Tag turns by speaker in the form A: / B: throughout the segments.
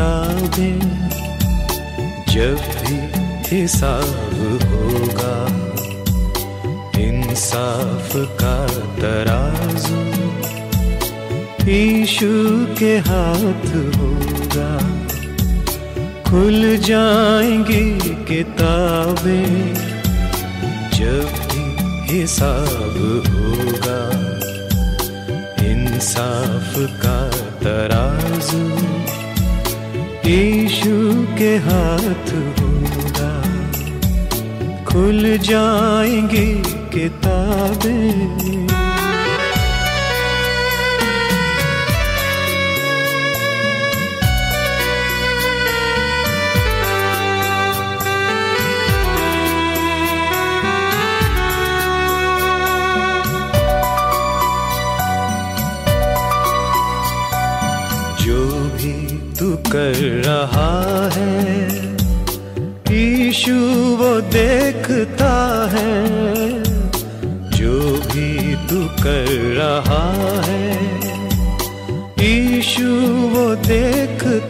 A: किताबें जब भी हिसाब होगा, इंसाफ का तराजू ईशु के हाथ होगा। खुल जाएँगी किताबें, जब भी हिसाब होगा, इंसाफ का तराजू ईशु के हाथ होगा खुल जाएँगी किताबें।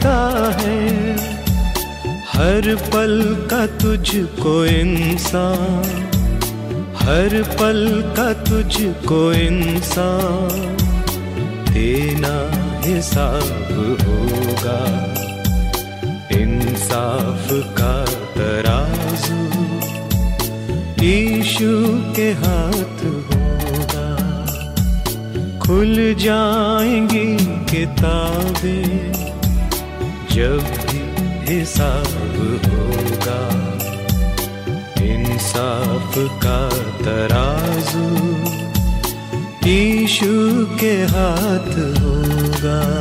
A: देखता है। हर पल का तुझको इंसान, हर पल का तुझको इंसान, देना हिसाब होगा। इंसाफ का तराजू ईशु के हाथ होगा। खुल जाएँगी किताबें जब भी हिसाब होगा इंसाफ का तराजू ईशु के हाथ होगा।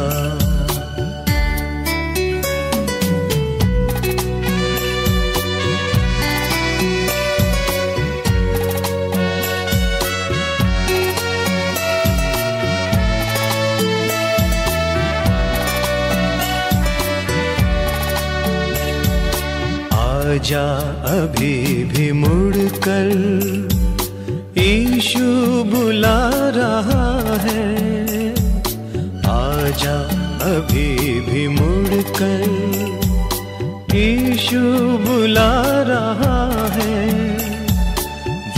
A: आजा अभी भी मुड़ कर ईशु बुला रहा है। आजा अभी भी मुड़ कर ईशु बुला रहा है।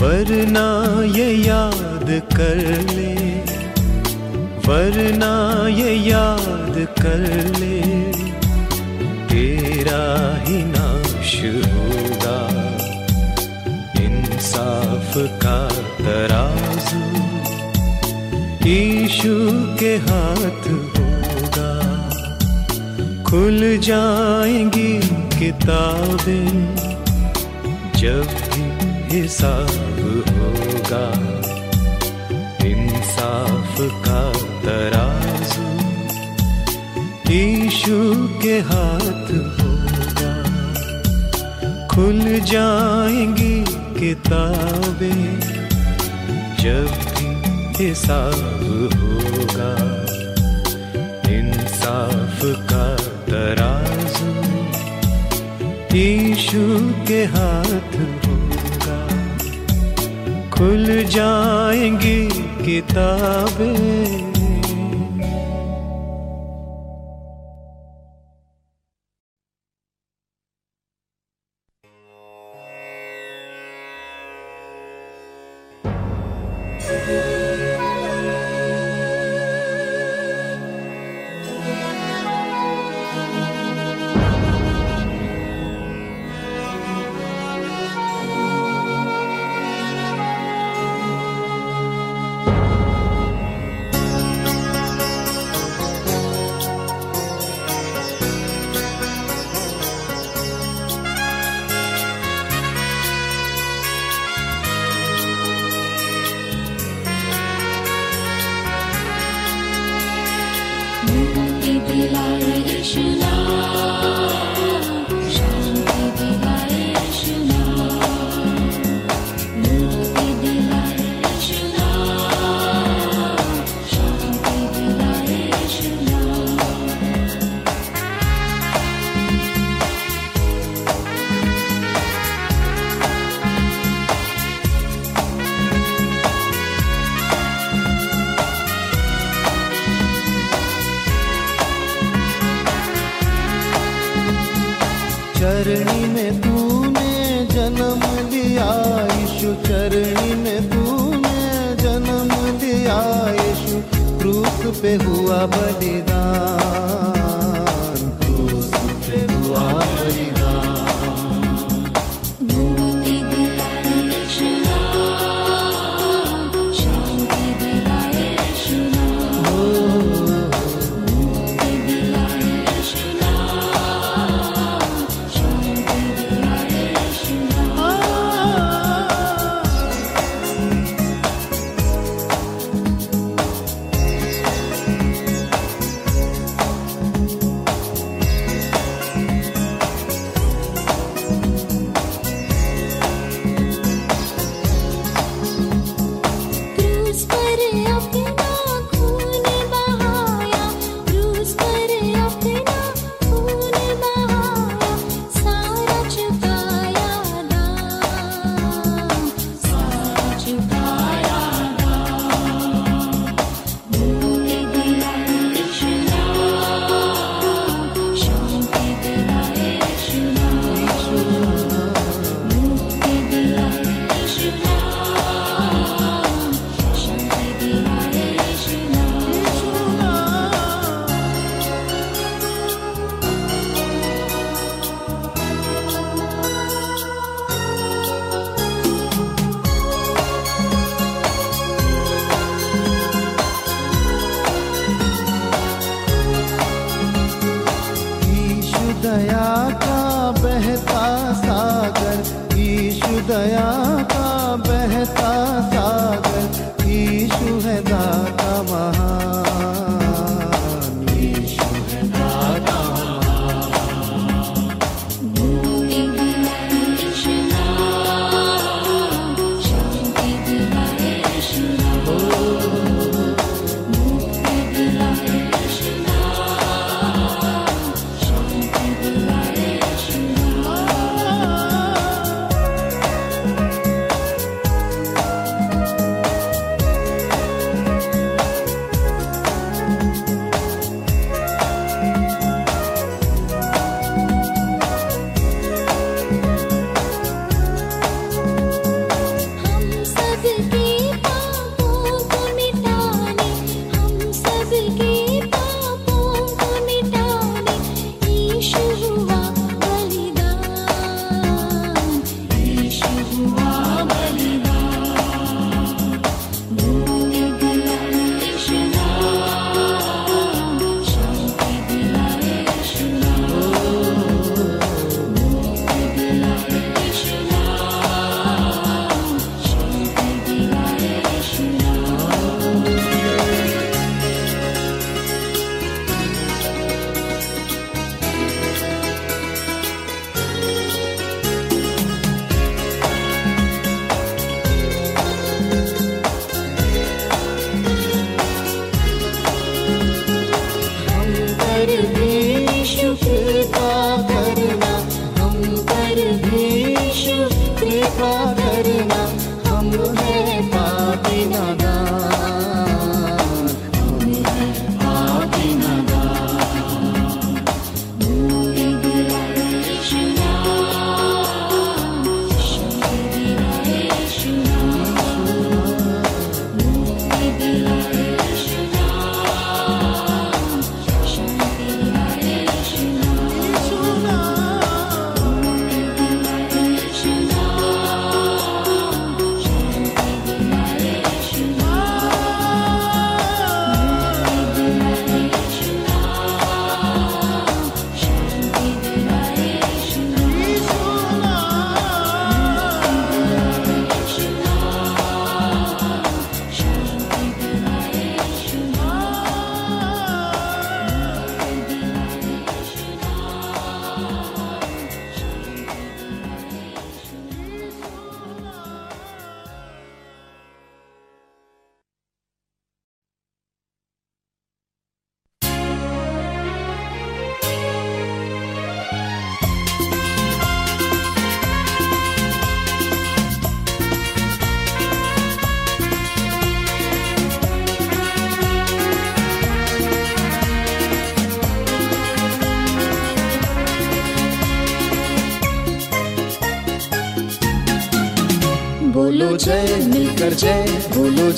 A: वरना ये याद कर ले, वरना ये याद कर ले। का तराजू ईशु के हाथ होगा। खुल जाएँगी किताबें जब भी हिसाब होगा। इंसाफ का तराजू ईशु के हाथ होगा। खुल जाएँगी किताबें जब भी हिसाब होगा। इंसाफ का तराजू ईशु के हाथ होगा। खुल जाएँगी किताबें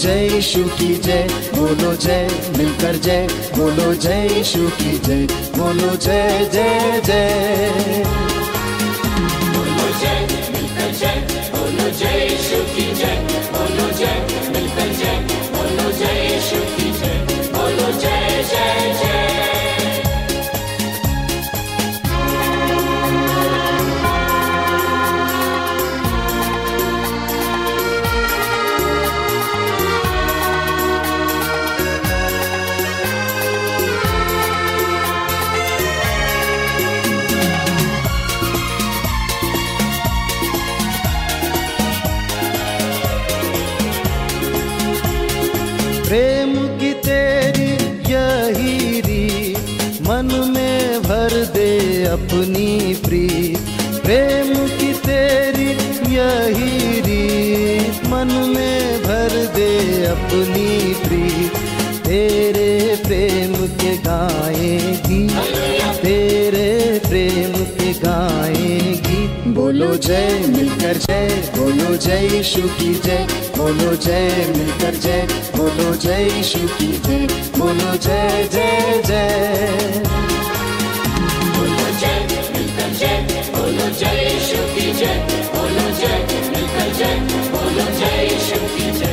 B: जय यीशु की जय, बोलो जय, मिलकर जय, बोलो जय यीशु की जय, बोलो जय जय जय। बोलो जय, मिलकर जय, बोलो जय, यीशु की जय, बोलो जय, मिलकर जय, बोलो जय, यीशु की जय, बोलो जय जय जय।
C: क्रूस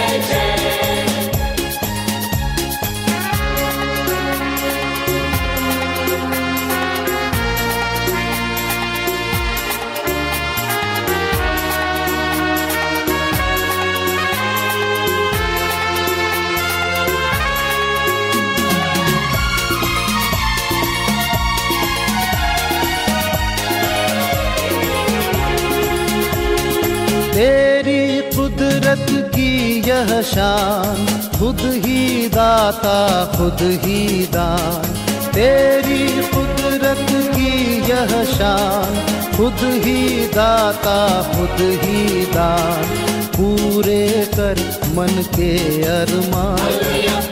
B: शान खुद ही दाता, खुद ही दान। तेरी कुदरत की यह शान, खुद ही दाता, खुद ही दान। पूरे कर मन के अरमान,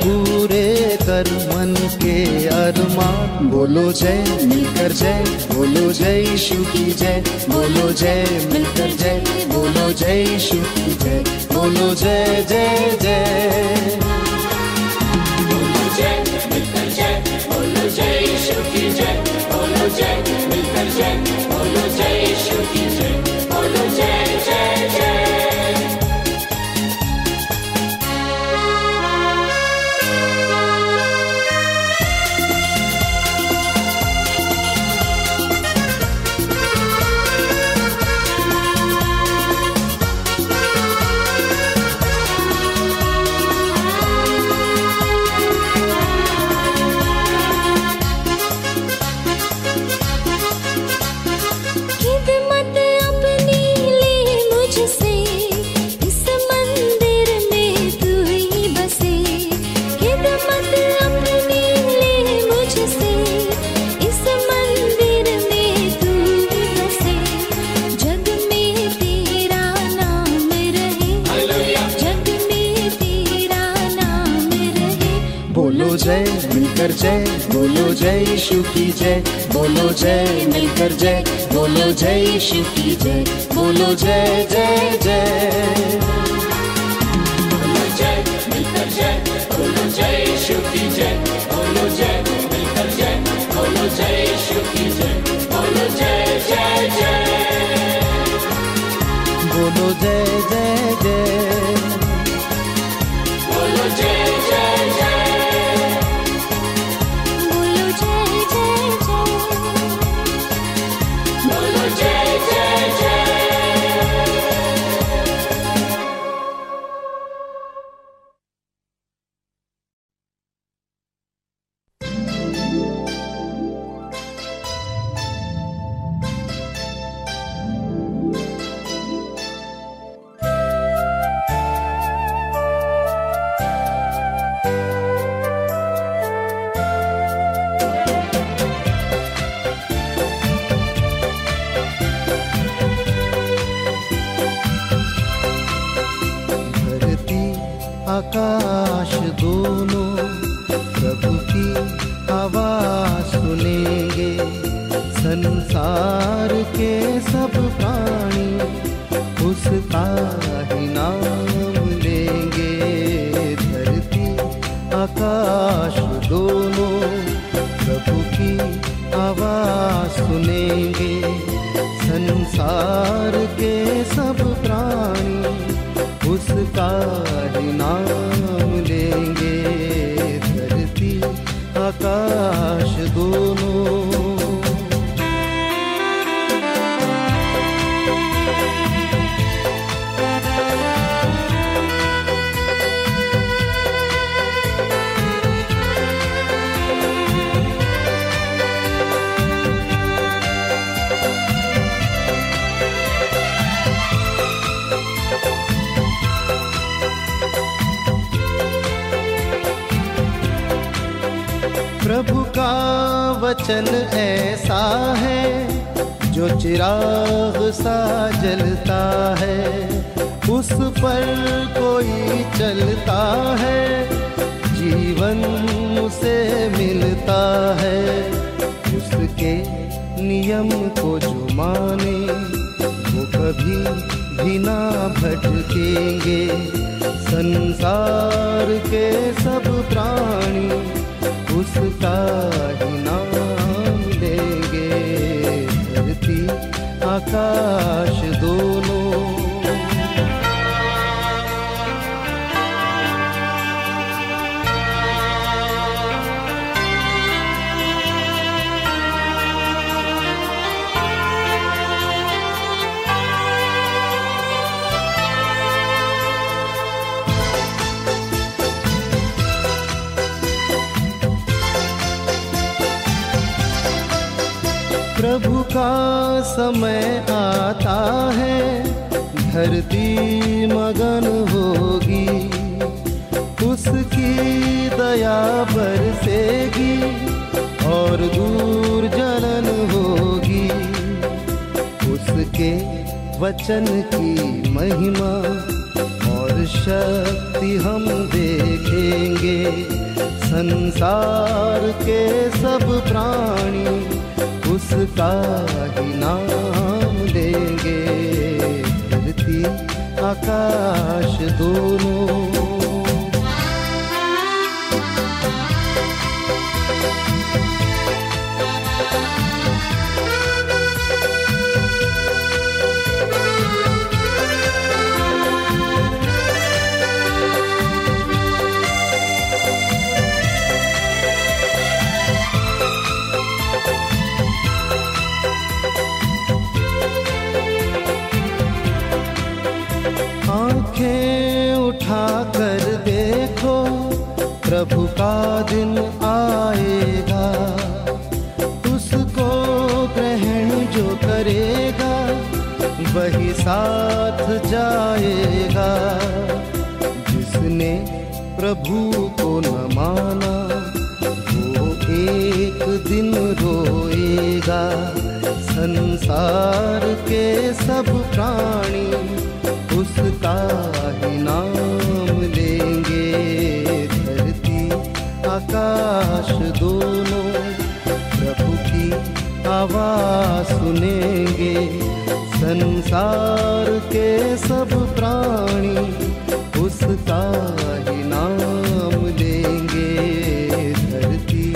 B: पूरे कर मन के अरमान। बोलो जय, मिलकर जय, बोलो जय की जय। बोलो जय, मिलकर जय, बोलो जय की जय। बोलो जय जय जय।
C: खिदमत
B: मिलकर जय, बोलो जय यीशु की जय, बोलो जय, मिलकर जय, बोलो जय यीशु की जय, बोलो जय जय जय।
C: Jai Jai Jai
B: जय Jai Jai Jai का वचन ऐसा है, जो चिराग सा जलता है। उस पर कोई चलता है, जीवन उसे मिलता है। उसके नियम को जो माने, वो कभी भी ना भटकेंगे। संसार के सब प्राणी उसका ही नाम लेंगे धरती आकाश का समय आता है, धरती मगन होगी, उसकी दया बरसेगी और दूर जलन होगी। उसके वचन की महिमा और शक्ति हम देखेंगे, संसार के सब प्राणी उसका ही नाम लेंगे धरती आकाश दोनों। दिन आएगा, उसको ग्रहण जो करेगा, वही साथ जाएगा, जिसने प्रभु को न माना, वो एक दिन रोएगा। संसार के सब प्राणी आकाश दोनों प्रभु की आवाज़ सुनेंगे। संसार के सब प्राणी उसका ही नाम लेंगे। धरती,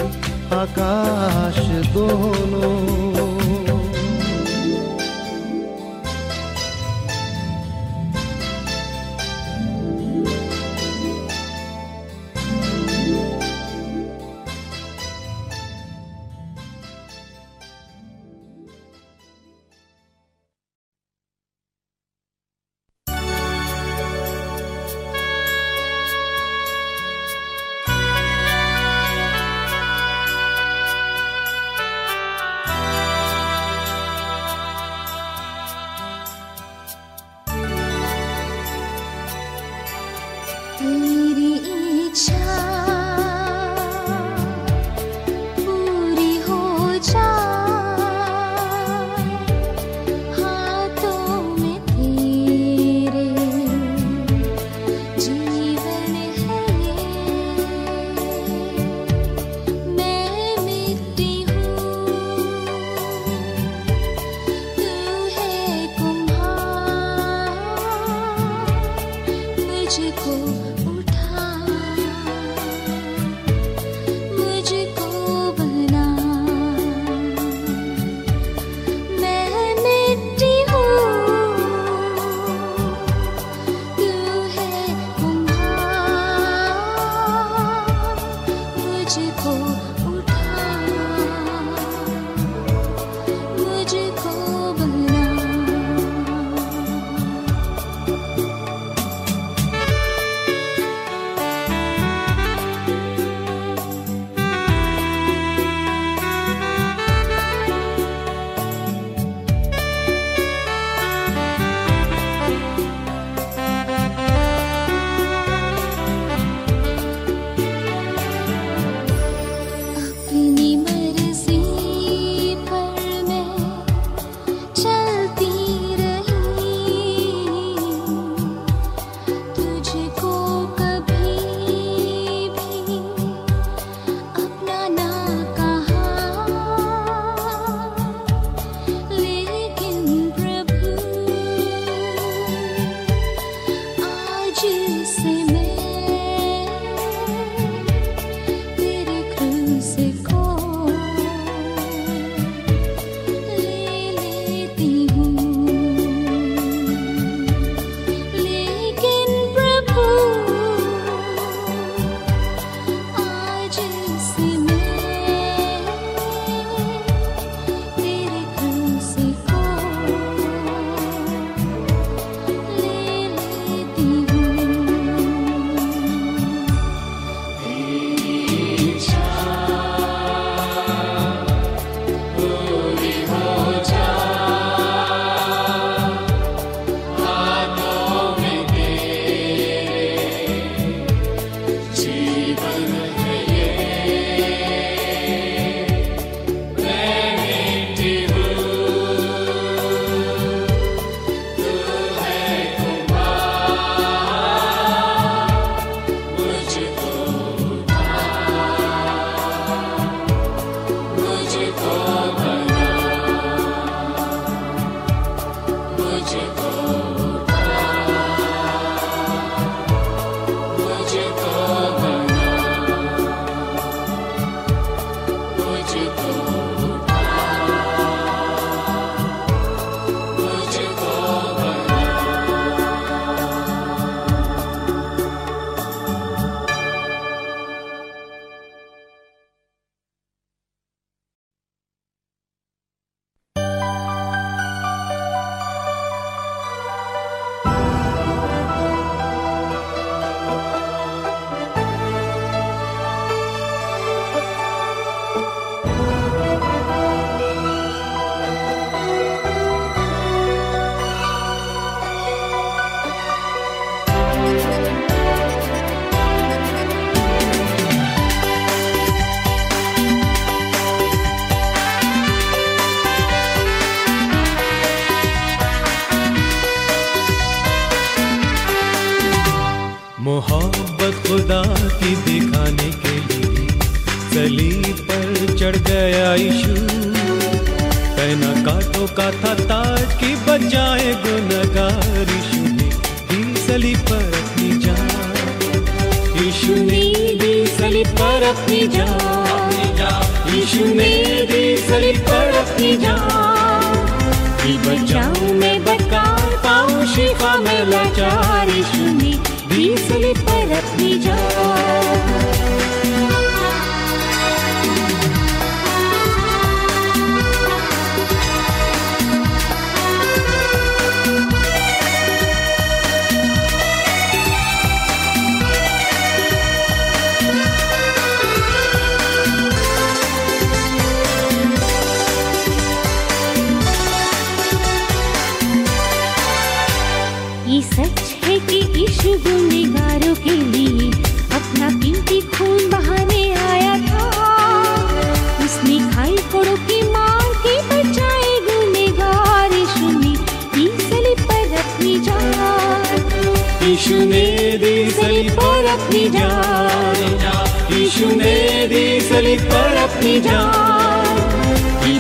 B: आकाश दोनों
C: मुझको उठा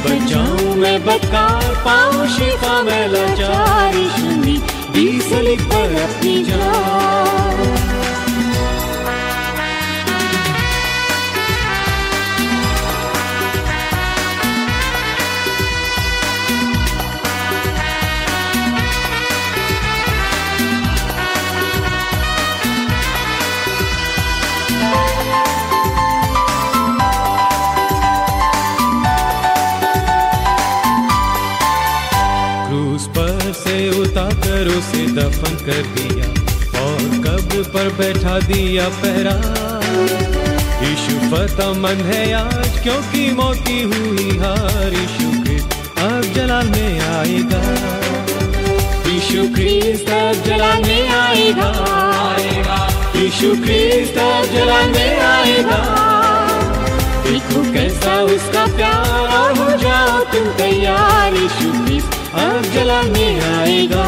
D: बचाऊं मैं बदकार पाऊँ शिफा मैं लाचार शुनी दीसली पर अपनी जान। उसे दफन कर दिया और कब्र पर बैठा दिया पहरा। यीशु फता मन है आज, क्योंकि मौत हुई हार। यीशु क्रिस्त अब जलाल में आएगा। यीशु क्रिस्त अब जलाल में आएगा। यीशु क्रिस्त अब जलाल में आएगा। देखो कैसा उसका प्यार हो जाओ तुम तैयार। यीशु क्रिस्त अब जलाल में आएगा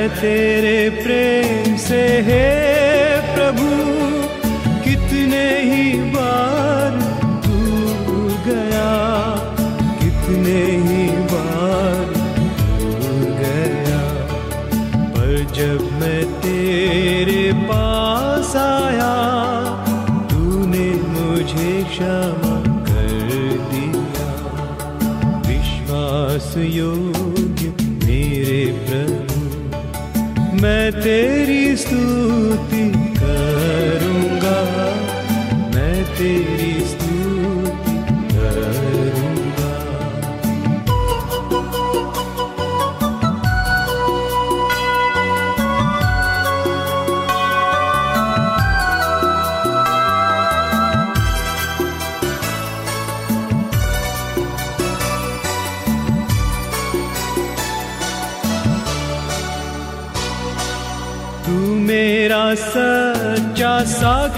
D: मैं तेरे प्रेम से, है प्रभु, कितने ही बार दूर गया, कितने ही बार दूर गया। पर जब मैं तेरे पास आया, तूने मुझे क्षमा कर दिया। विश्वास योग्य मैं तेरी स्तुति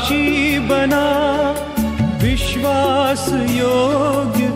D: साक्षी बना विश्वास योग्य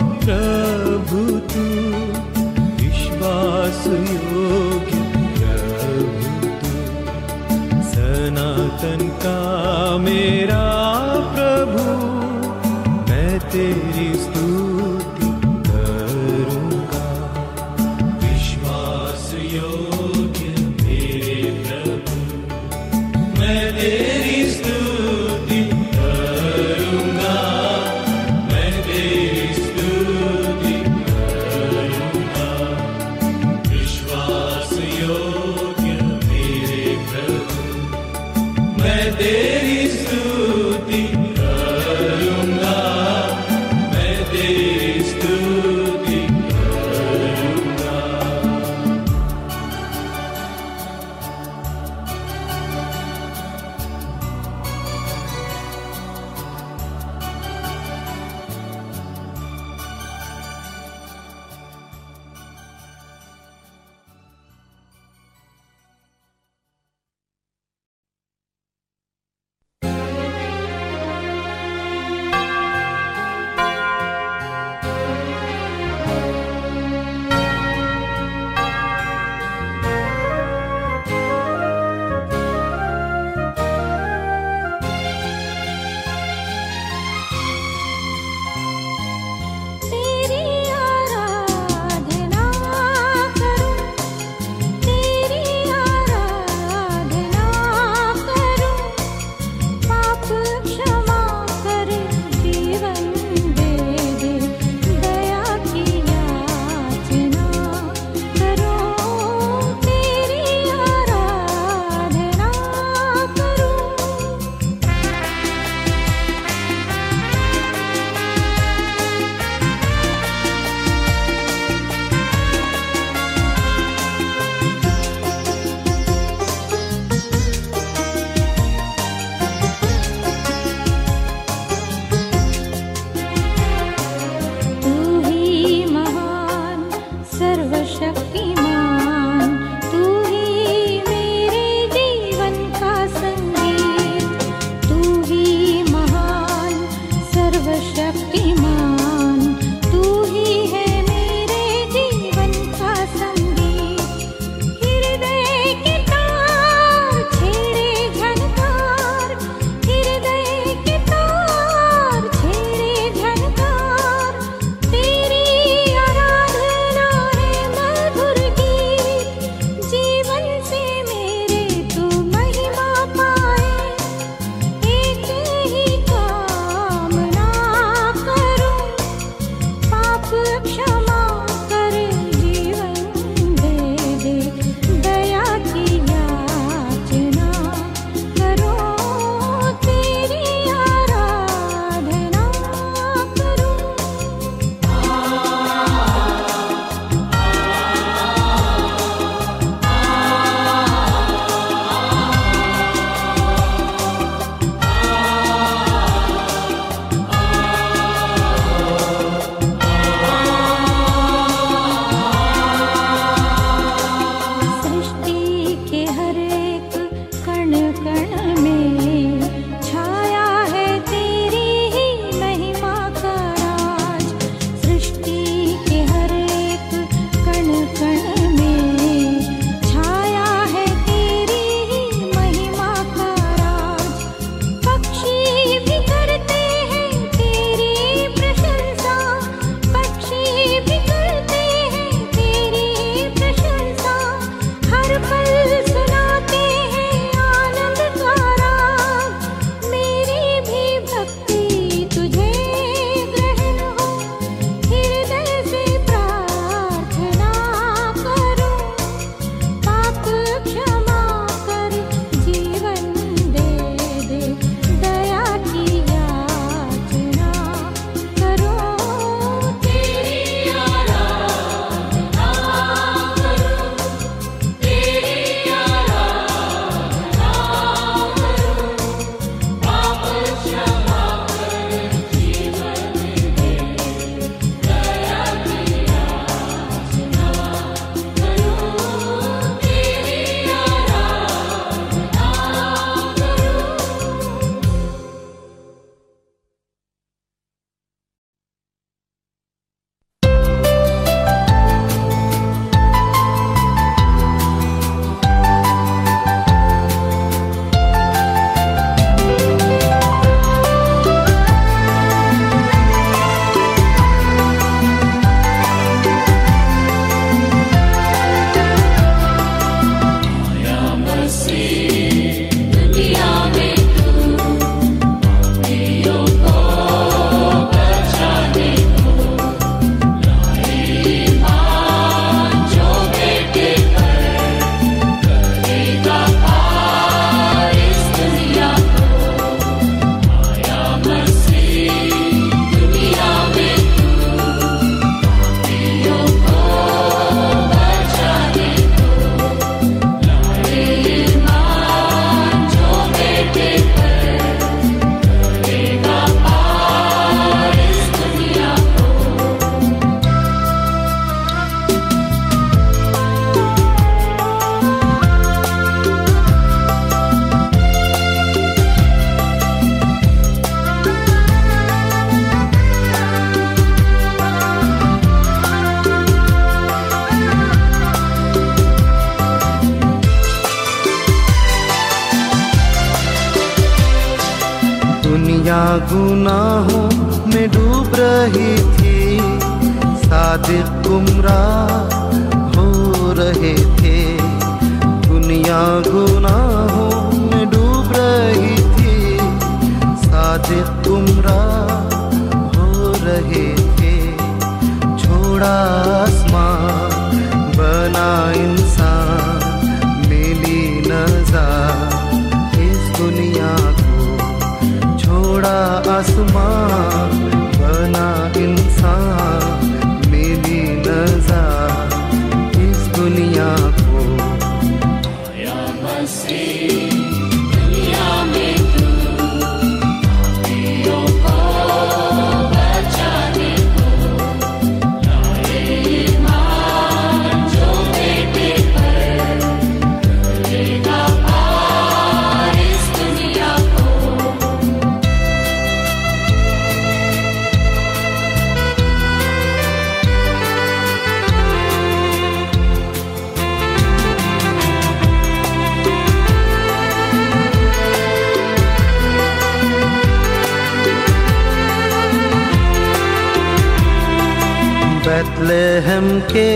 D: के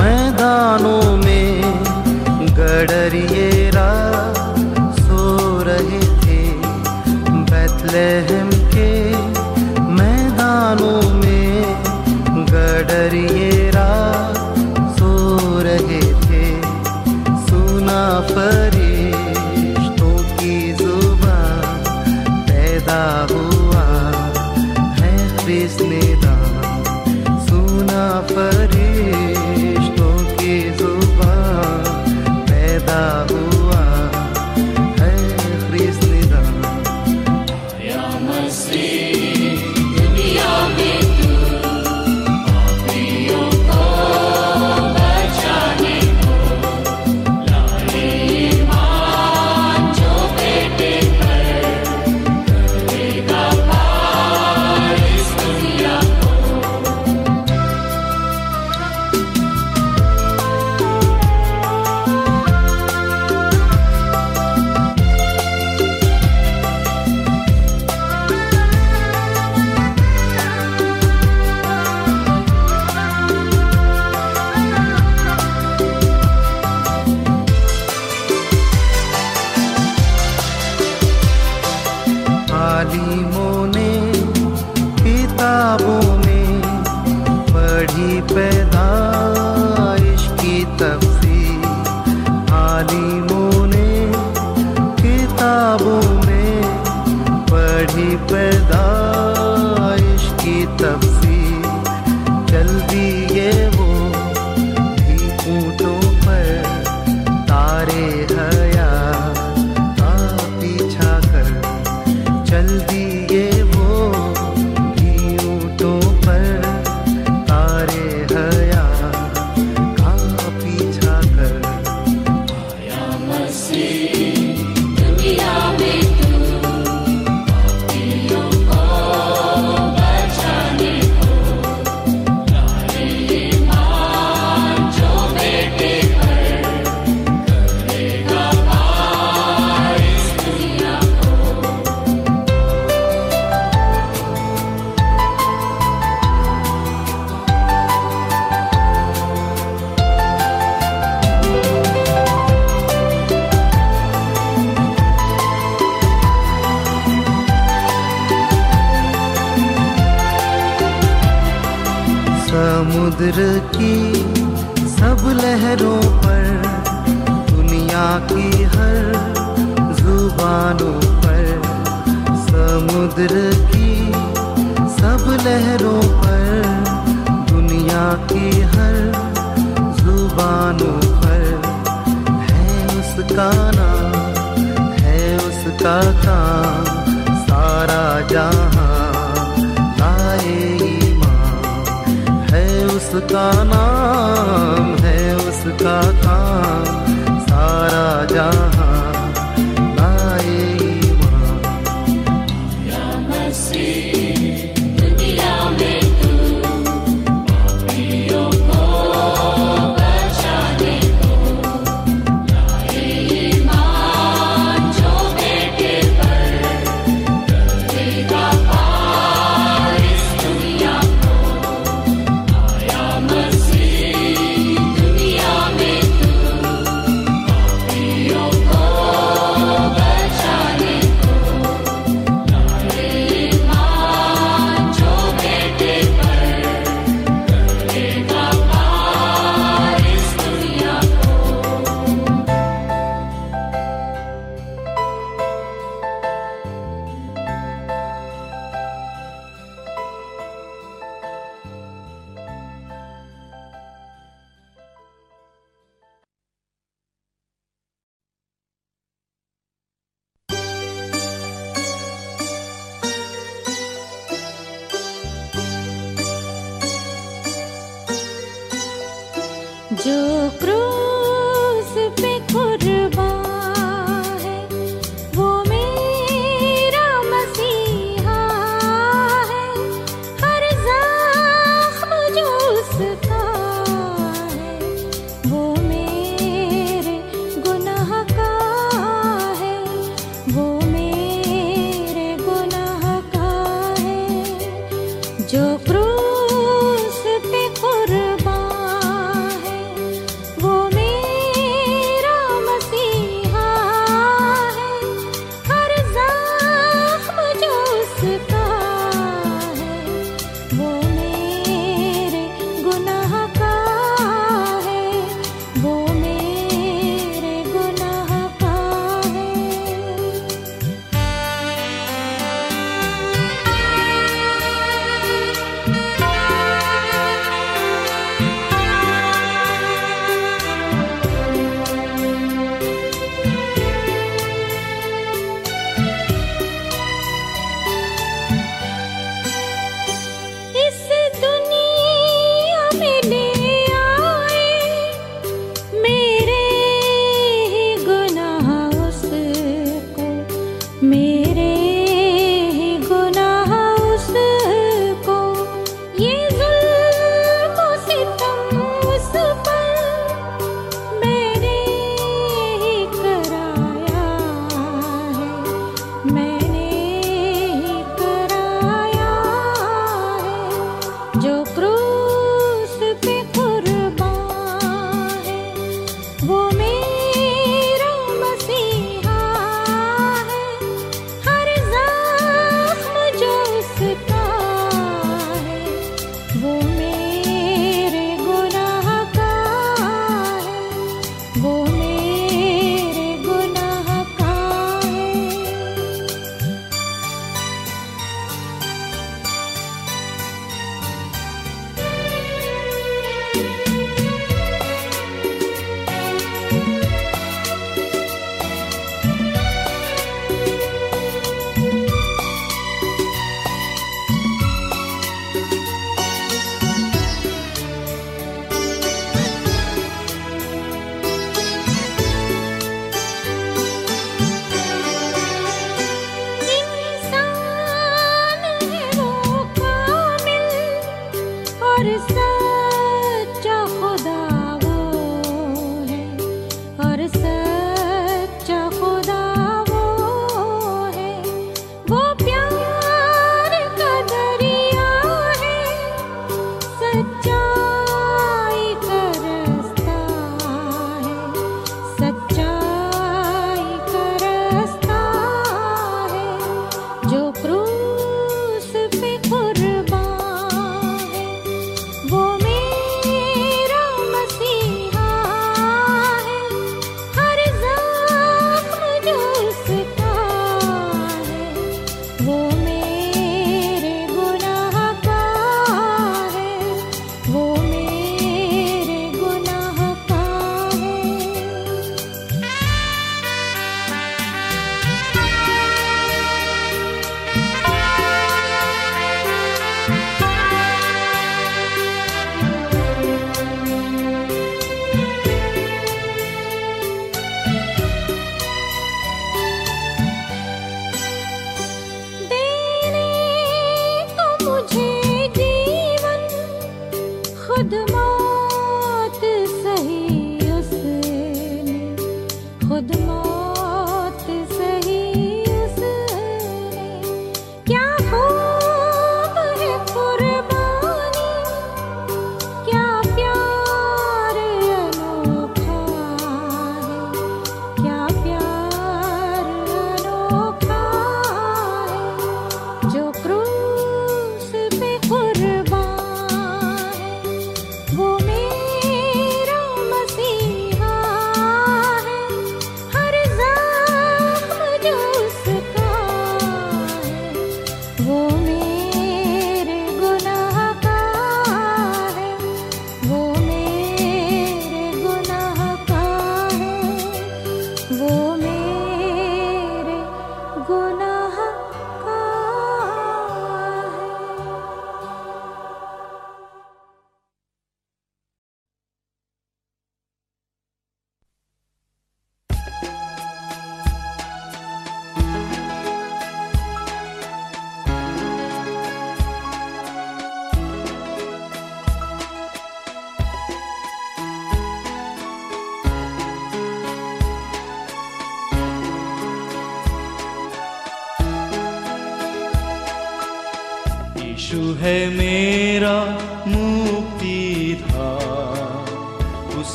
B: मैदानों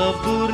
B: सब
A: दूर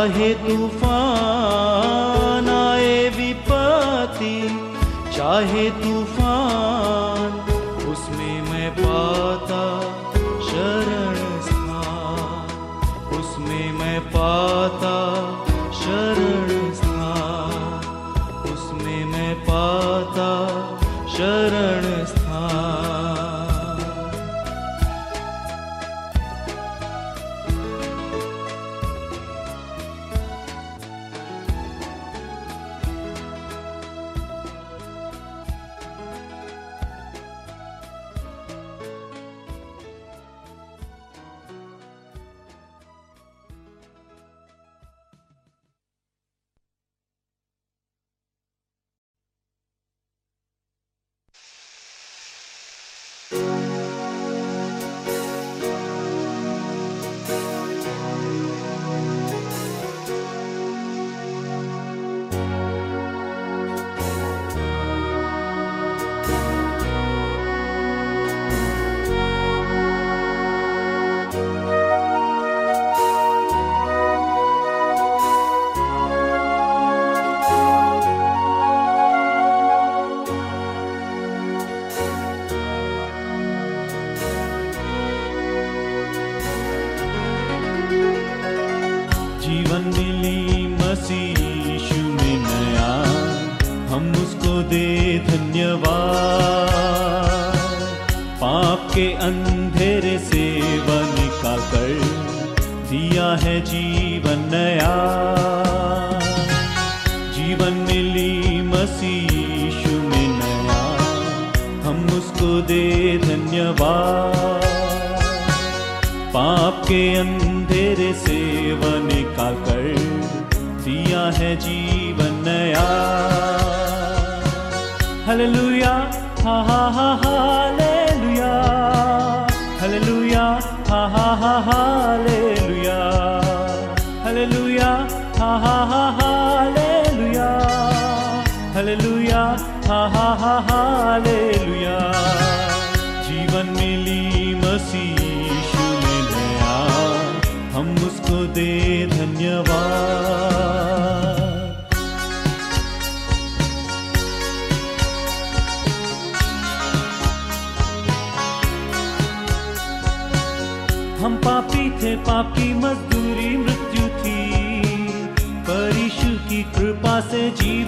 A: चाहे तूफान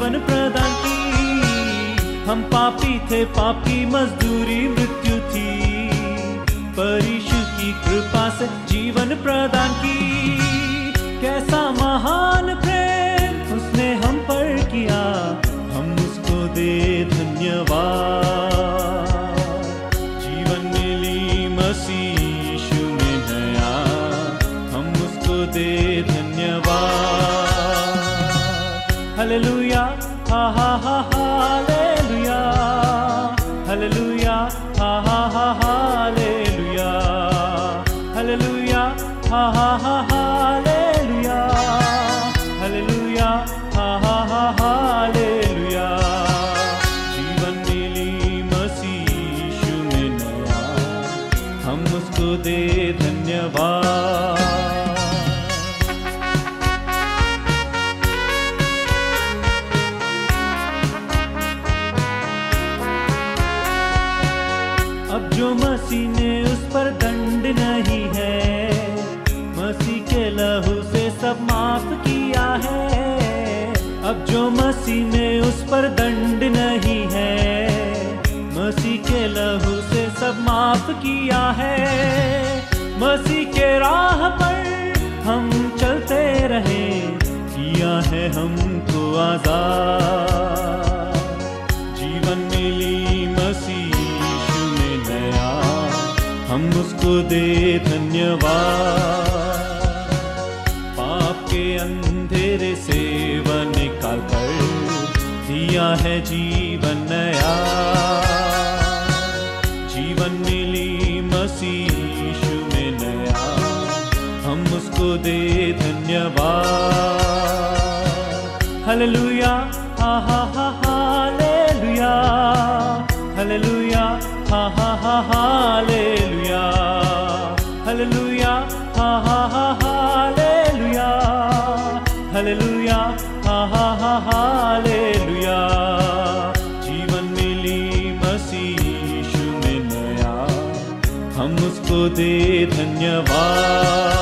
D: जीवन प्रदान की। हम पापी थे, पापी मजदूरी, मृत्यु थी। पर यीशु की कृपा से जीवन प्रदान की। कैसा महान प्रेम उसने हम पर किया। हम उसको दे धन्यवाद। aha. पर दंड नहीं है। मसीह के लहू से सब माफ़ किया है। मसीह के राह पर हम चलते रहे। किया है हमको आज़ाद। जीवन मिली मसीह ने नया। हम उसको दे धन्यवाद। है जीवन नया। जीवन मिली मसीशु में नया। हम उसको दे धन्यवाद।
E: हल लुया ते धन्यवाद।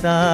E: ざ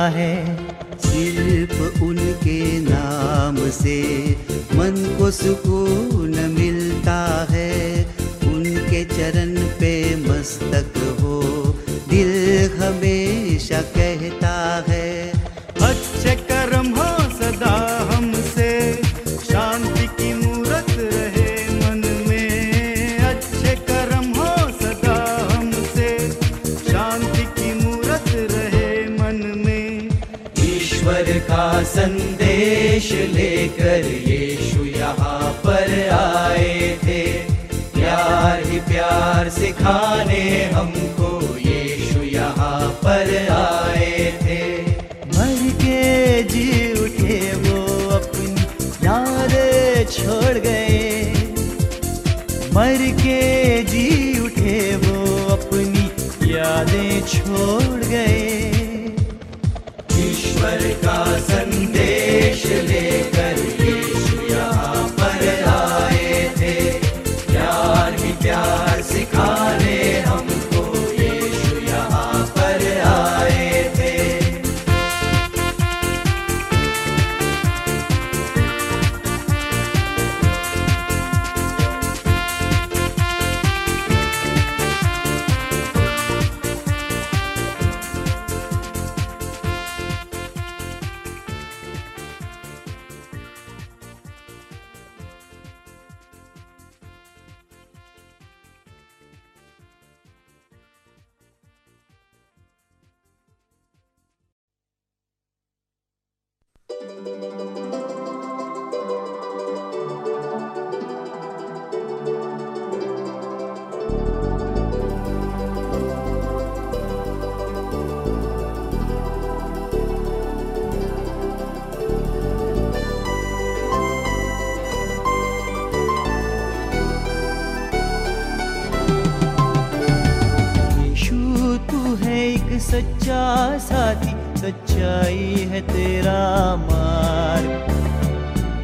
E: सच्चा साथी, सच्चाई है तेरा मार्ग।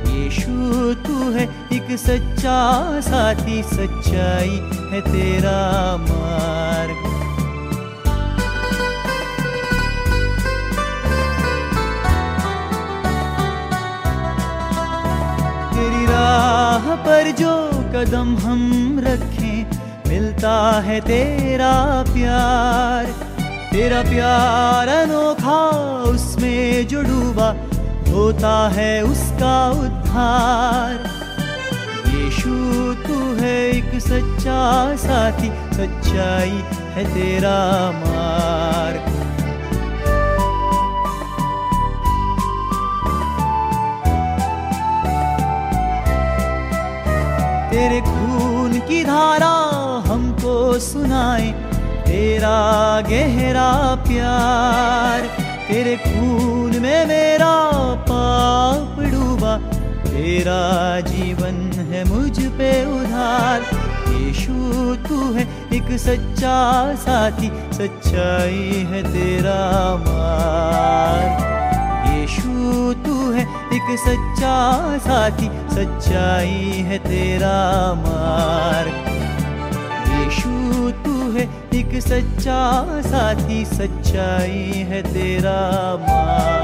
E: यीशु, तू है एक सच्चा साथी, सच्चाई है तेरा मार्ग। तेरी राह पर जो कदम हम रखें, मिलता है तेरा प्यार। तेरा प्यार अनोखा उसमें जो डूबा, होता है उसका उद्धार। यीशु, तू है एक सच्चा साथी, सच्चाई है तेरा मार्ग तेरे खून की धारा हमको सुनाए तेरा गहरा प्यार, तेरे खून में मेरा पाप डूबा। तेरा जीवन है मुझ पे उधार, यीशु तू है एक सच्चा साथी, सच्चाई है तेरा मार। यीशु तू है एक सच्चा साथी, सच्चाई है तेरा है एक सच्चा साथी सच्चाई है तेरा मार्ग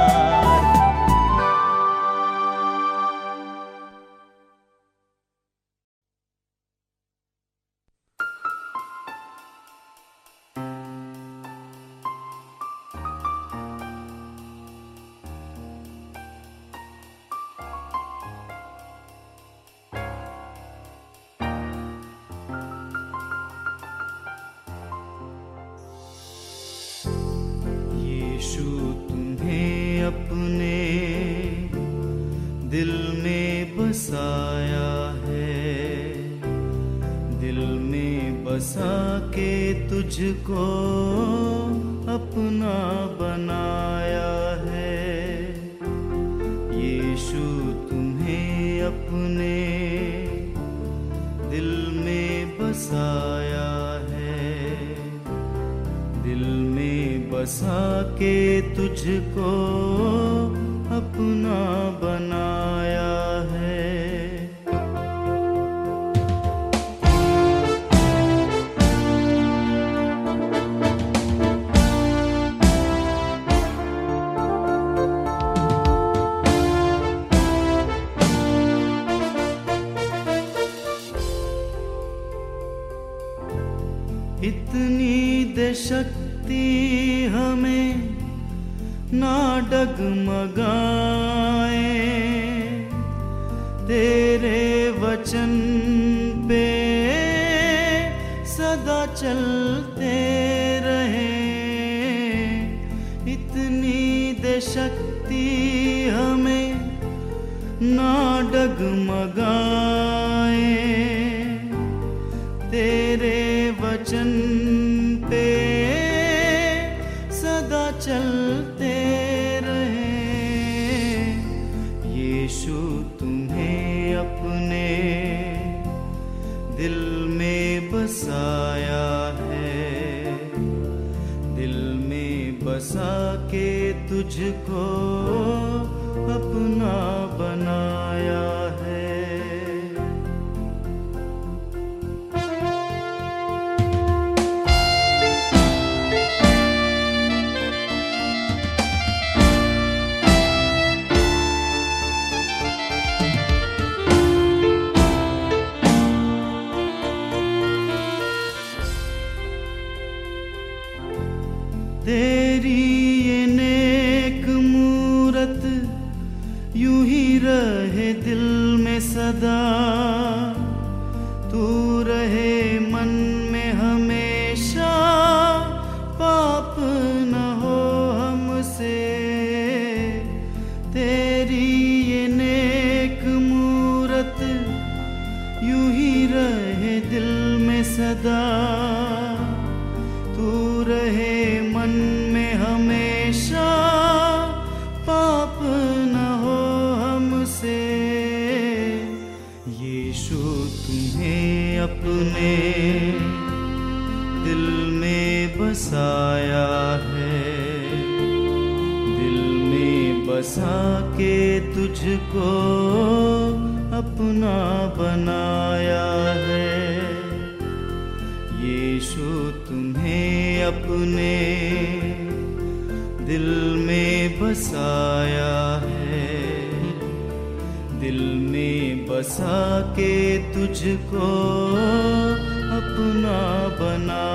A: यूँ ही रहे दिल में सदा। तू रहे मन में हमेशा, पाप न हो हमसे। तेरी ये नेक मूरत, यूँ ही रहे दिल में सदा। तूने दिल में बसाया है। दिल में बसा के तुझको अपना बनाया है। यीशु, तुम्हें अपने दिल में बसाया बसा के तुझको अपना
E: बना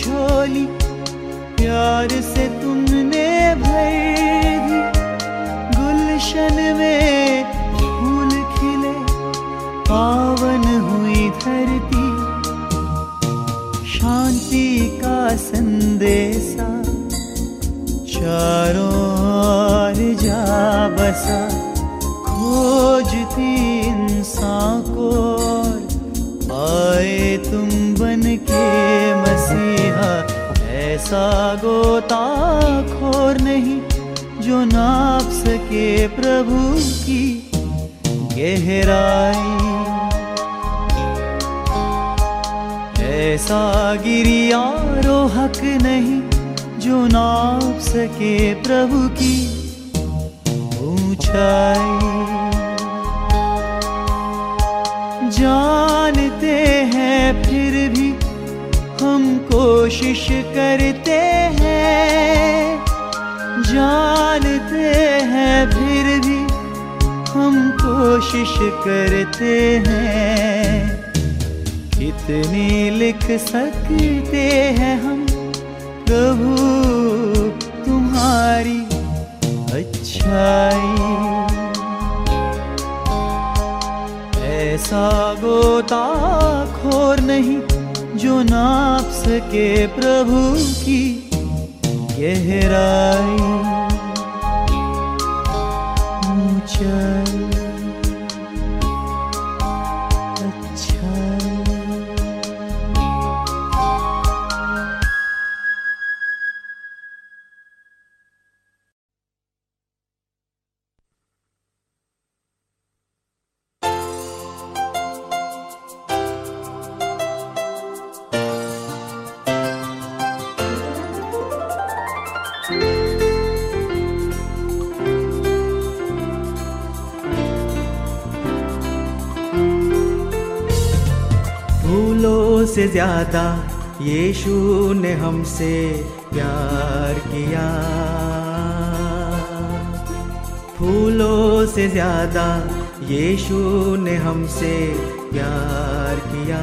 E: झोली, प्यार से तुमने भर दी गुलशन में फूल खिले, पावन हुई धरती। शांति का संदेशा, चारों ओर जा बसा। ऐसा गोताखोर नहीं, जो नाप सके प्रभु की गहराई। ऐसा गिरिया रोहक नहीं, जो नाप सके प्रभु की ऊंचाई। जानते हैं फिर भी हम कोशिश करते हैं, जानते हैं, फिर भी हम कोशिश करते हैं। कितनी लिख सकते हैं हम, प्रभु तुम्हारी अच्छाई। ऐसा गोताखोर नहीं जो नाप सके प्रभु की गहराई। ऊंचाई
B: ज़्यादा यीशु ने हमसे प्यार किया। फूलों से ज़्यादा यीशु ने हमसे प्यार किया।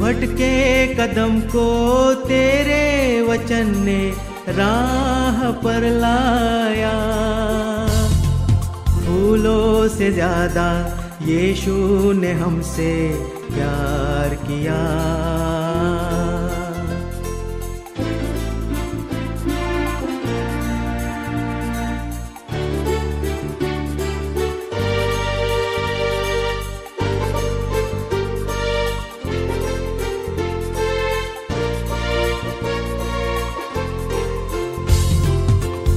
B: भटके कदम को तेरे वचन ने राह पर लाया। फूलों से ज़्यादा यीशु ने हमसे प्यार किया।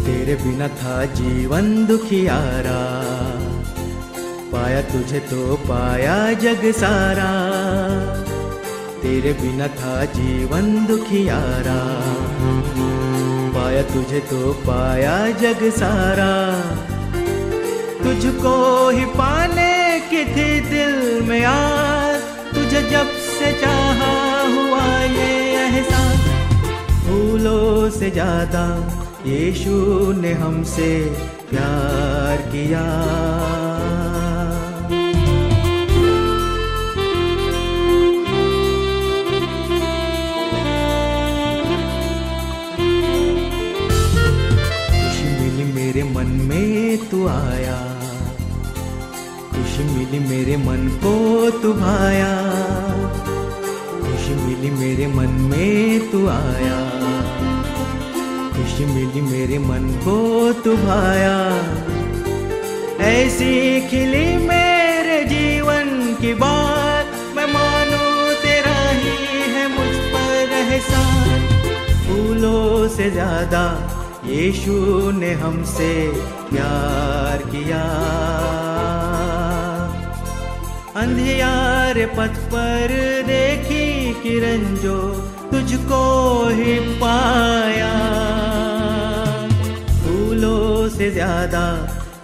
B: तेरे बिना था जीवन दुखियारा पाया, तुझे तो पाया जग सारा। तेरे बिना था जीवन दुखियारा पाया, तुझे तो पाया जग सारा। तुझको ही पाने की थी दिल में आज तुझे जब से चाहा हुआ ये एहसास। फूलों से ज़्यादा यीशु ने हमसे प्यार किया। तू आया। खुशी मिली मेरे मन को तू भाया। खुशी मिली मेरे मन में तू आया। खुशी मिली मेरे मन को तू भाया। ऐसी खिली मेरे जीवन की बात, मैं मानो तेरा ही है मुझ पर एहसान फूलों से ज़्यादा
A: यीशु ने हमसे प्यार किया। अंधियार पथ पर देखी किरण जो तुझको ही पाया। फूलों से ज़्यादा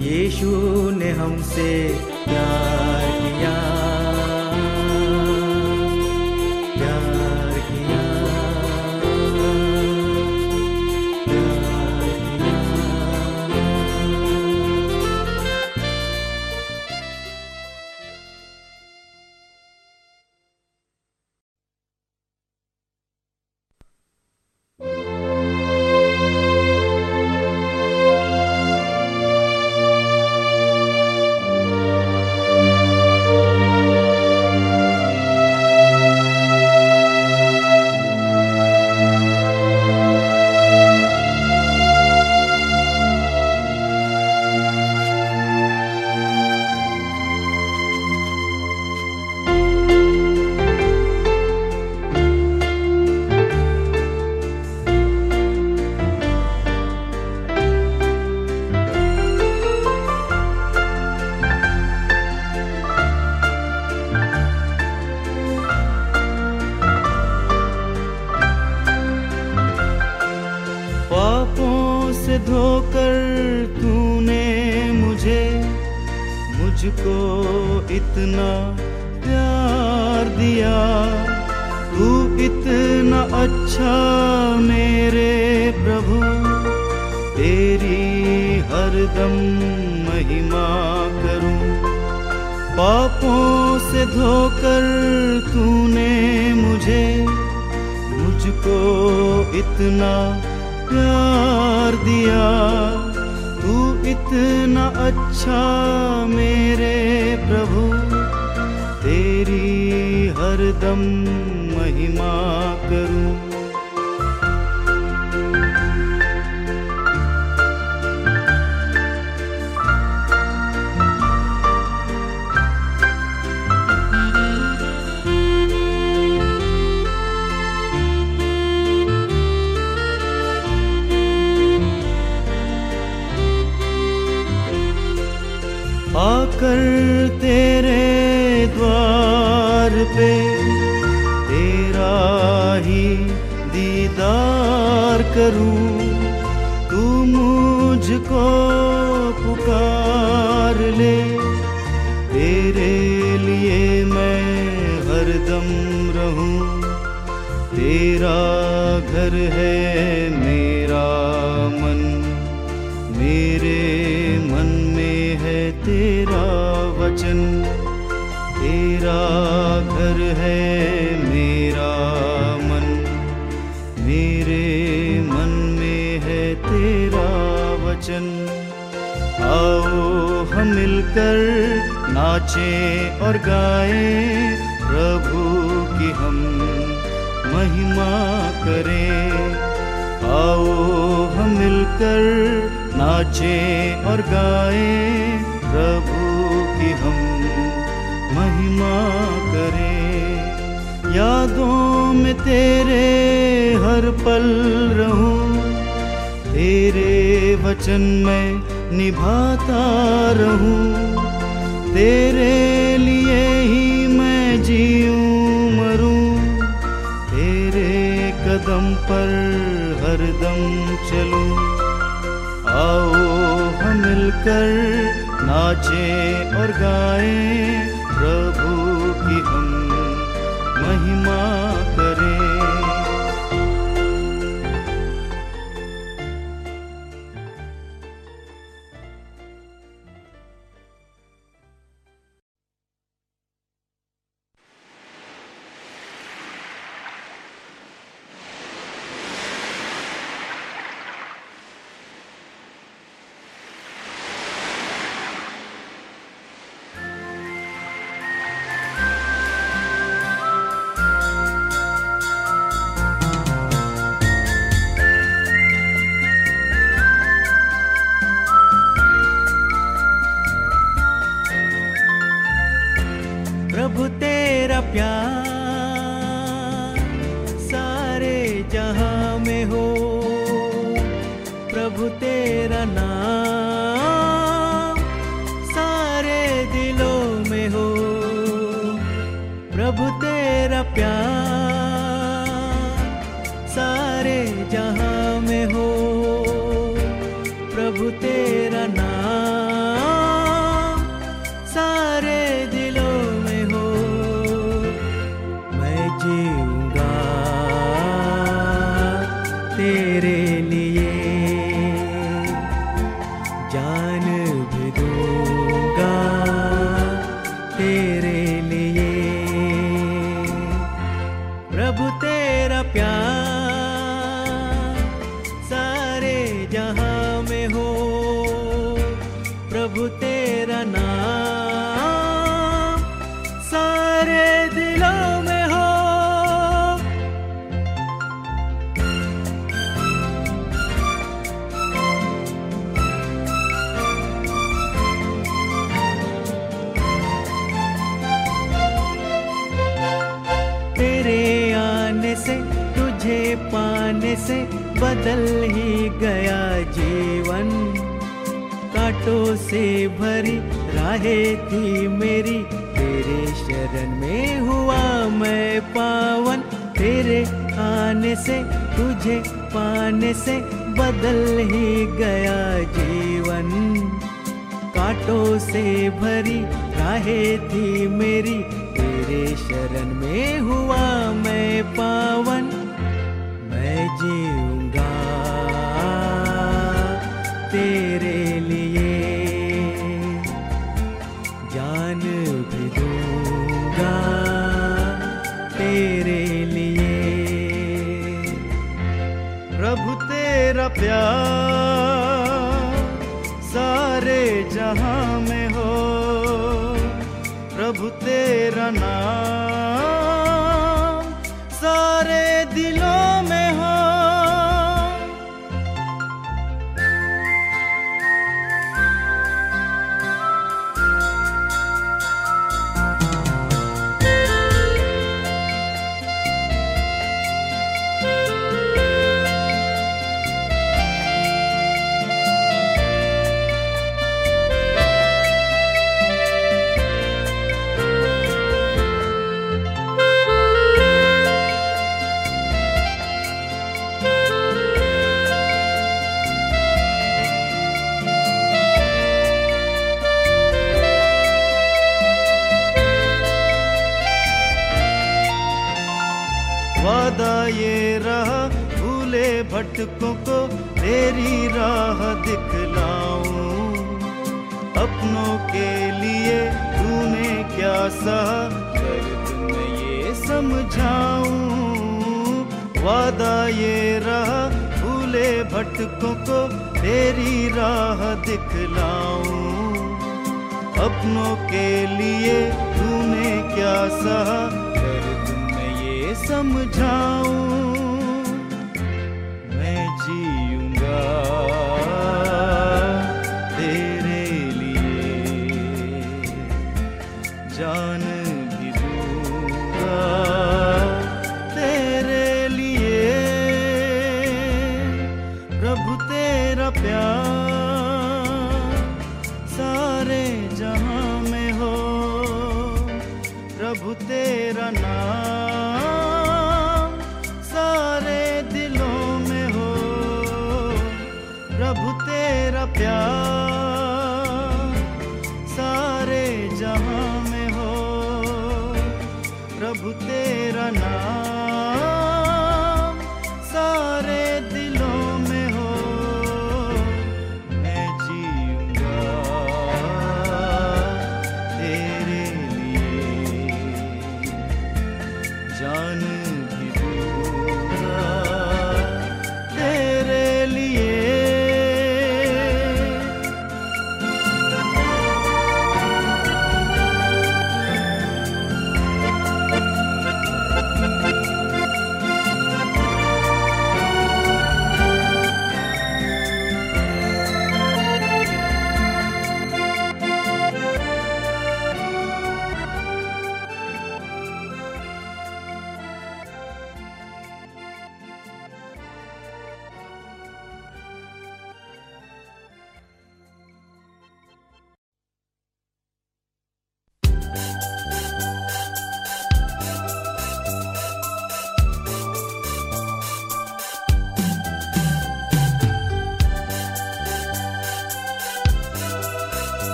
A: यीशु ने हमसे प्यार किया।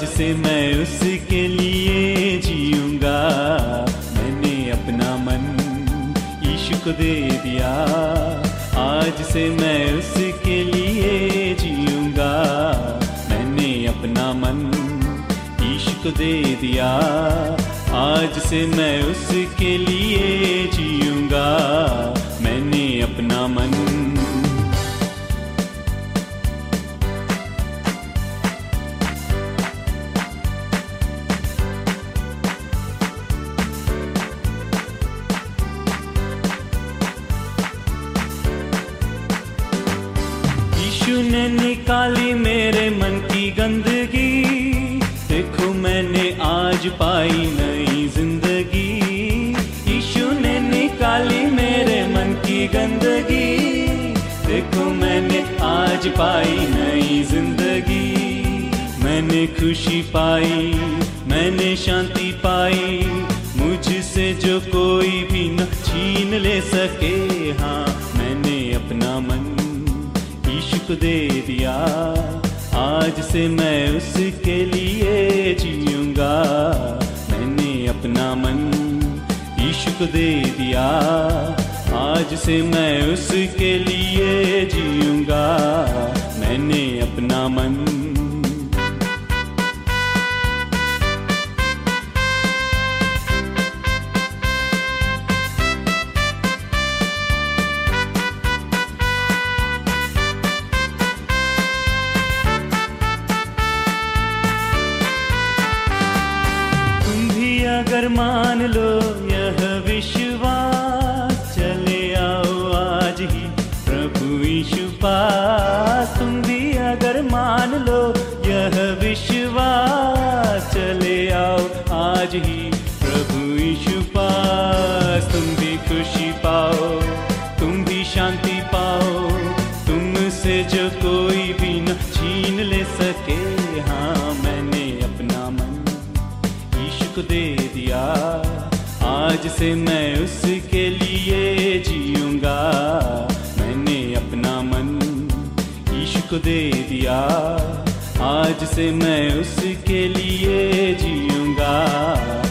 D: आज से मैं उसके लिए जीऊँगा। मैंने अपना मन ईश्व को दे दिया। आज से मैं उसके लिए जीऊँगा। मैंने अपना मन यीशु को दे दिया। आज से मैं उसके लिए मुझको दे दिया। आज से मैं उसके लिए जीऊँगा।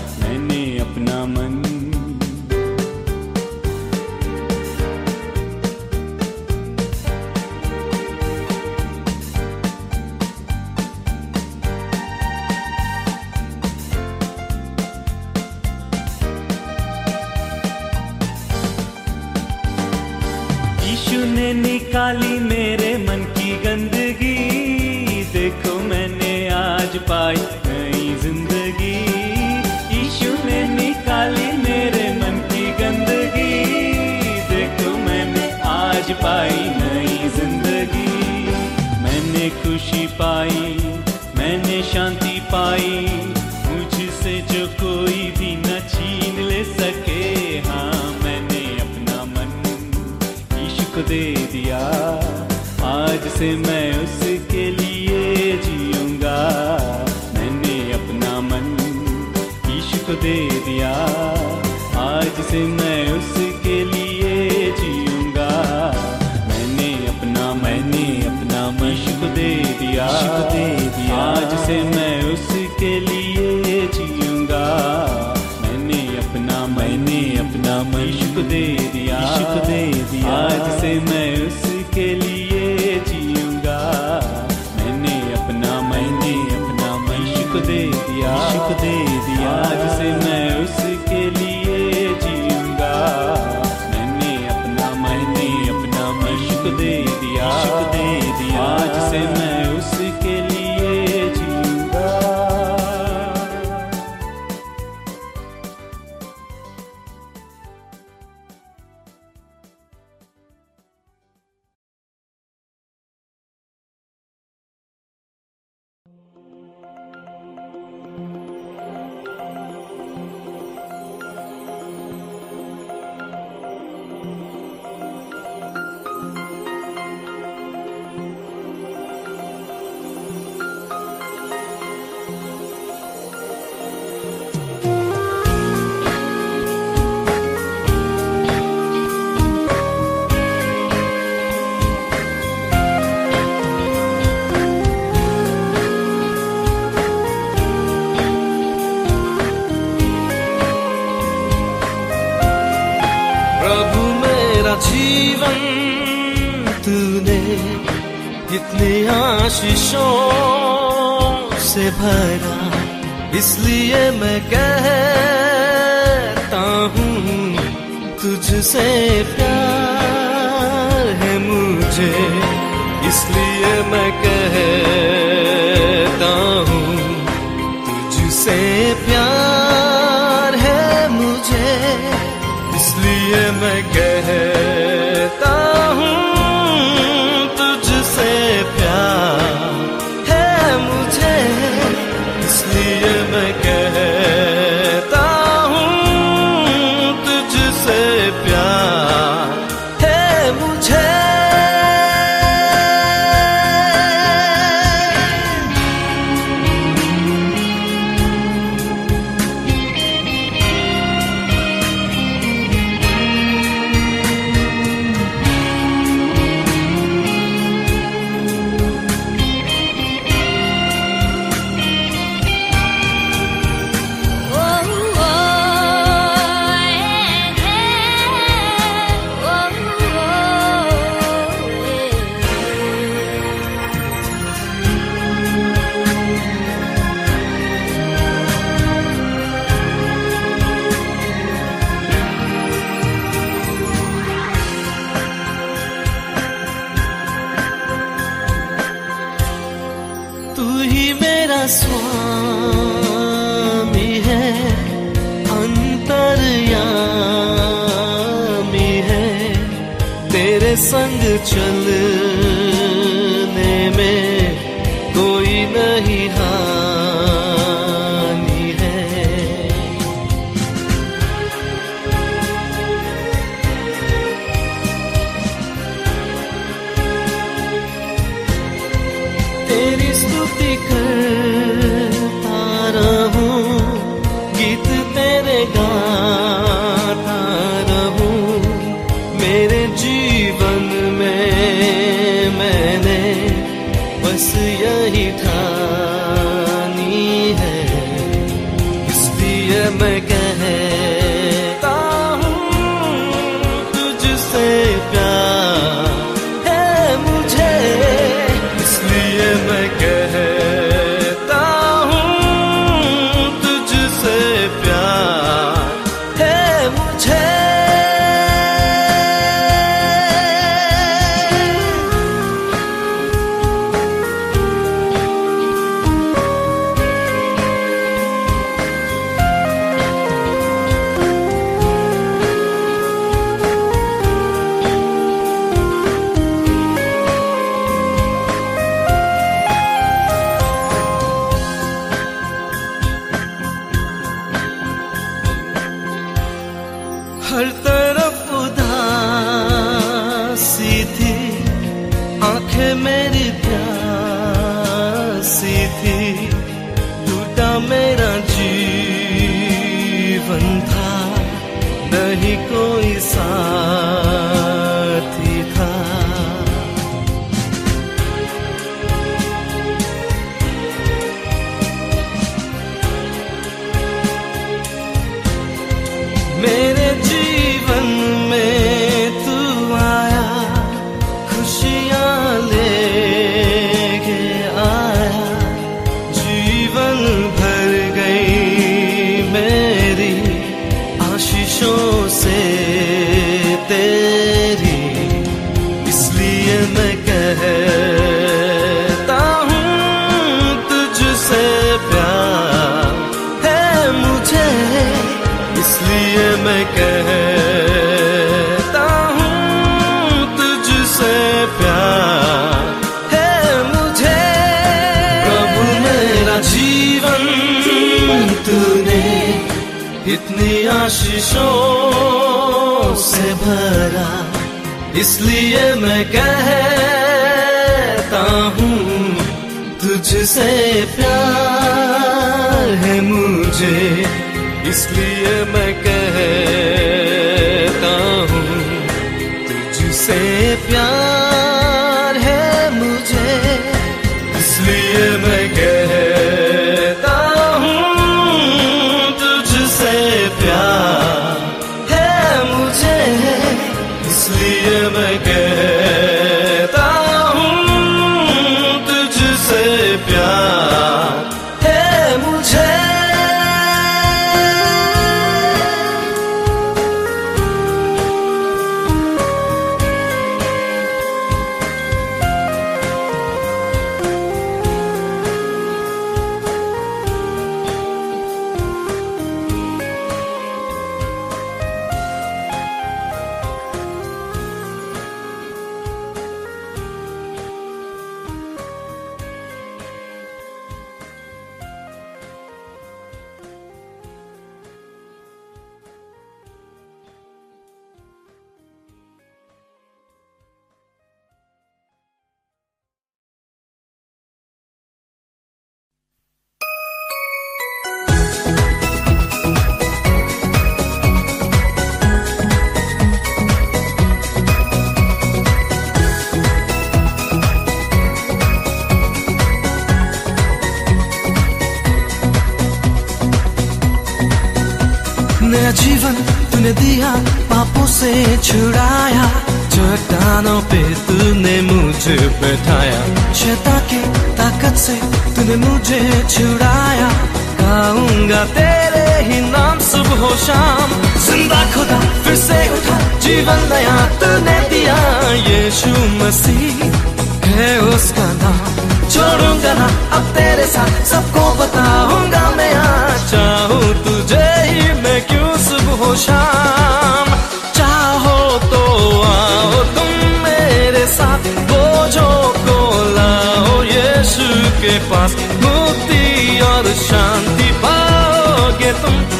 D: से मैं उसके लिए जीऊँगा। मैंने अपना मन ईश को दे दिया। आज से मैं
A: तू ही मेरा स्वामी है अंतर्यामी है तेरे संग चल इसलिए मैं कहता हूँ तुझसे प्यार है मुझे। इसलिए मैं जीवन तूने दिया पापों से छुड़ाया। चट्टानों पे तूने मुझे बैठाया। शैता की ताकत से तूने मुझे छुड़ाया। गाऊँगा तेरे ही नाम सुबह शाम। ज़िंदा खुदा, फिर से उठा, जीवन नया तूने दिया। यीशु मसीह है उसका नाम। छोड़ूँगा ना, अब तेरे साथ सबको बताऊँगा। शाम। चाहो तो आओ तुम मेरे साथ। बोझो को लाओ यीशु के पास। मुक्ति और शांति पाओगे तुम।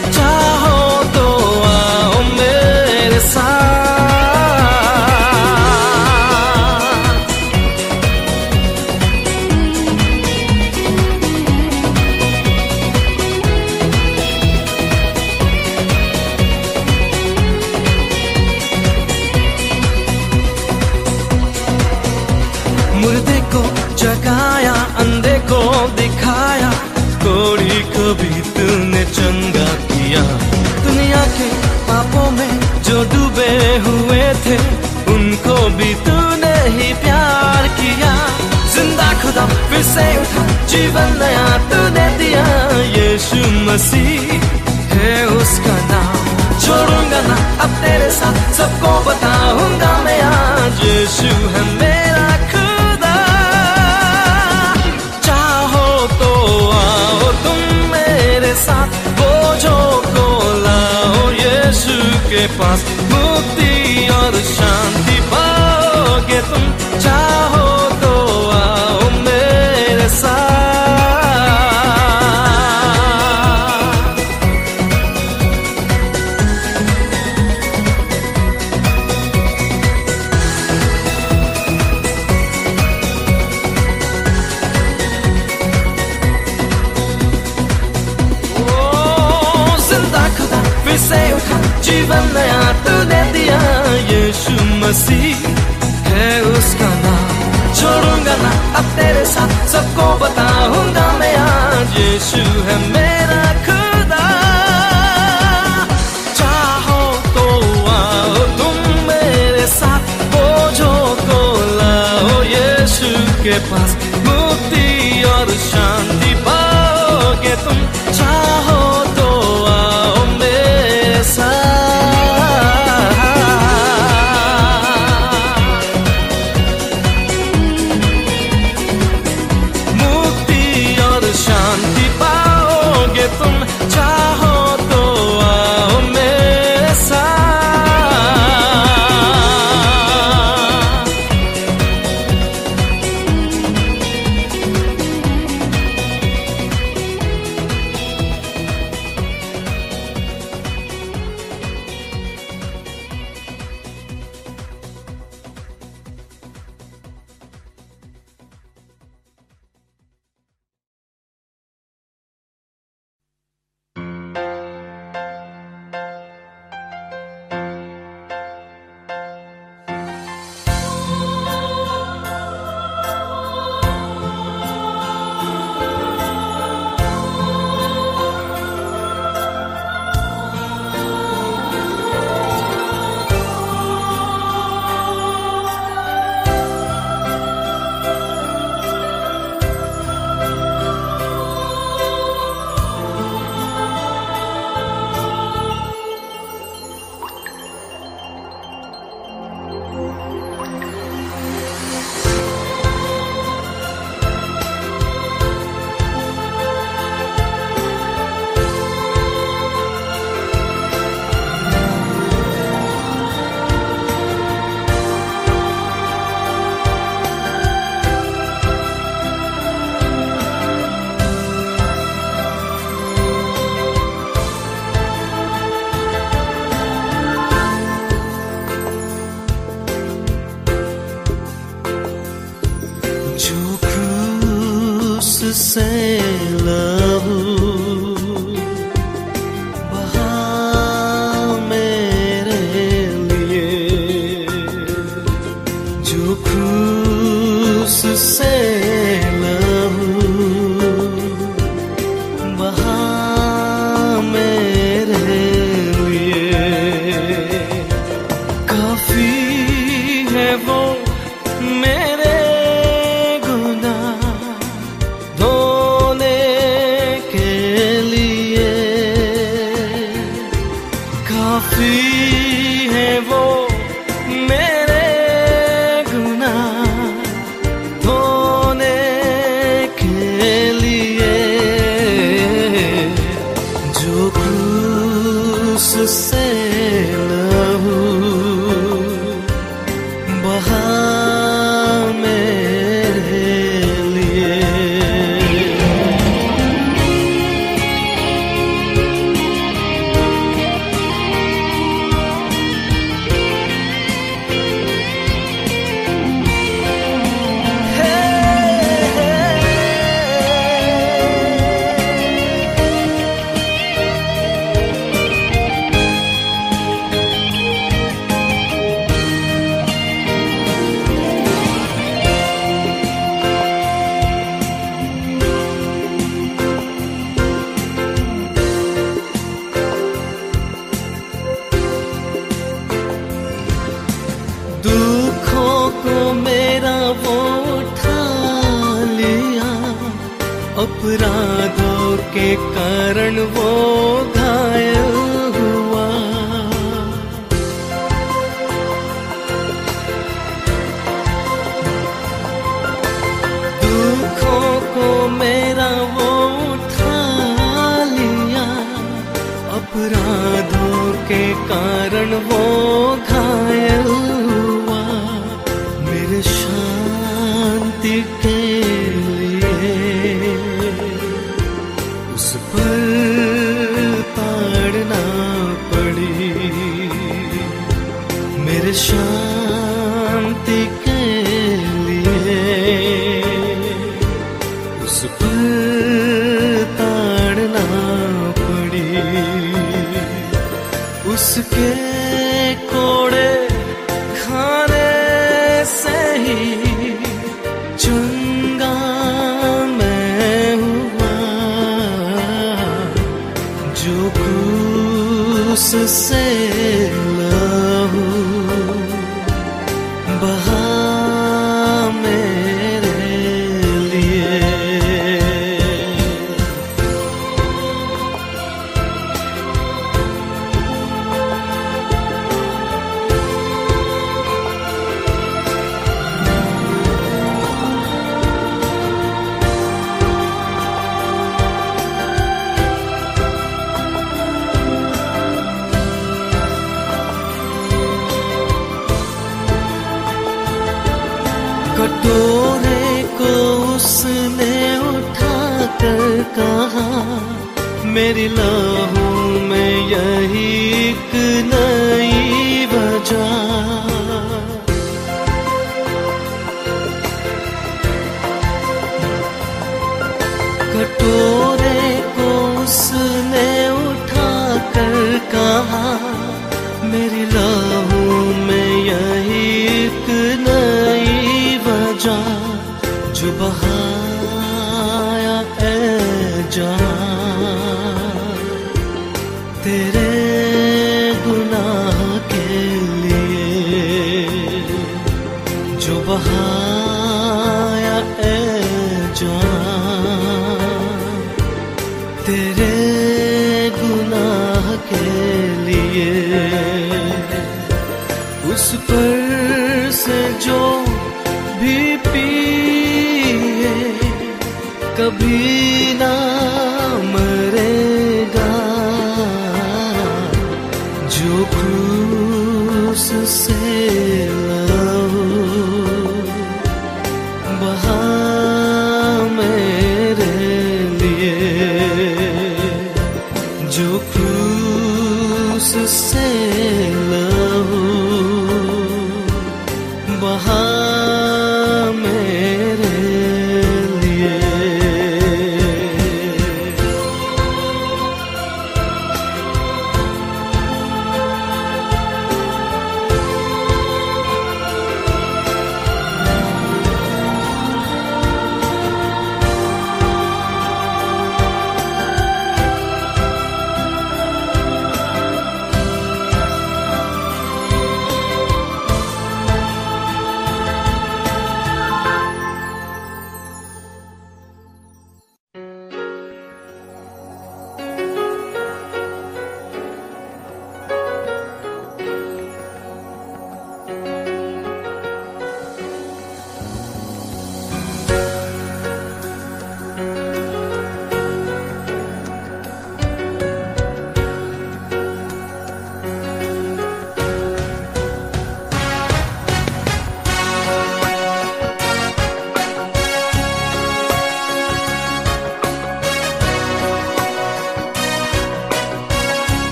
A: हुए थे, उनको भी तूने ही प्यार किया। ज़िंदा खुदा, फिर से उठा, जीवन नया तूने दिया। यीशु मसीह है उसका नाम। छोड़ूँगा ना अब तेरे साथ, सबको बताऊँगा मैं आज। यीशु है मेरा खुदा। चाहो तो आओ तुम मेरे साथ, बोझों को लाओ यीशु के पास। और शांति पाओगे तुम। यीशु है मेरा खुदा चाहो तो आओ तुम मेरे साथ बोझों को लाओ यीशु के पास मुक्ति और शांति पाओगे तुम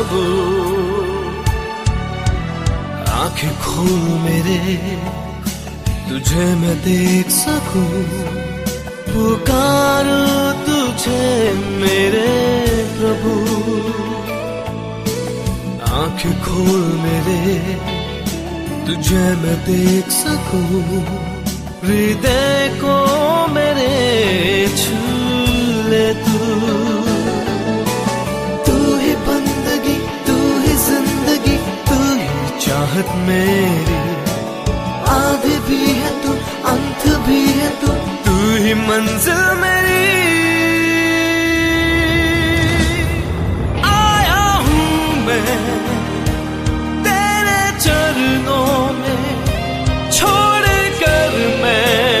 A: प्रभु आँखें खोल मेरे, तुझे मैं देख सकूँ। पुकार तुझे मेरे प्रभु। आँख खोल मेरे, तुझे मैं देख सकूँ। हृदय को मेरे छू ले तू। चाहत मेरी। आदि भी है तू, अंत भी है तू तू ही मंजिल मेरी। आया हूँ मैं तेरे चरणों में छोड़ कर मैं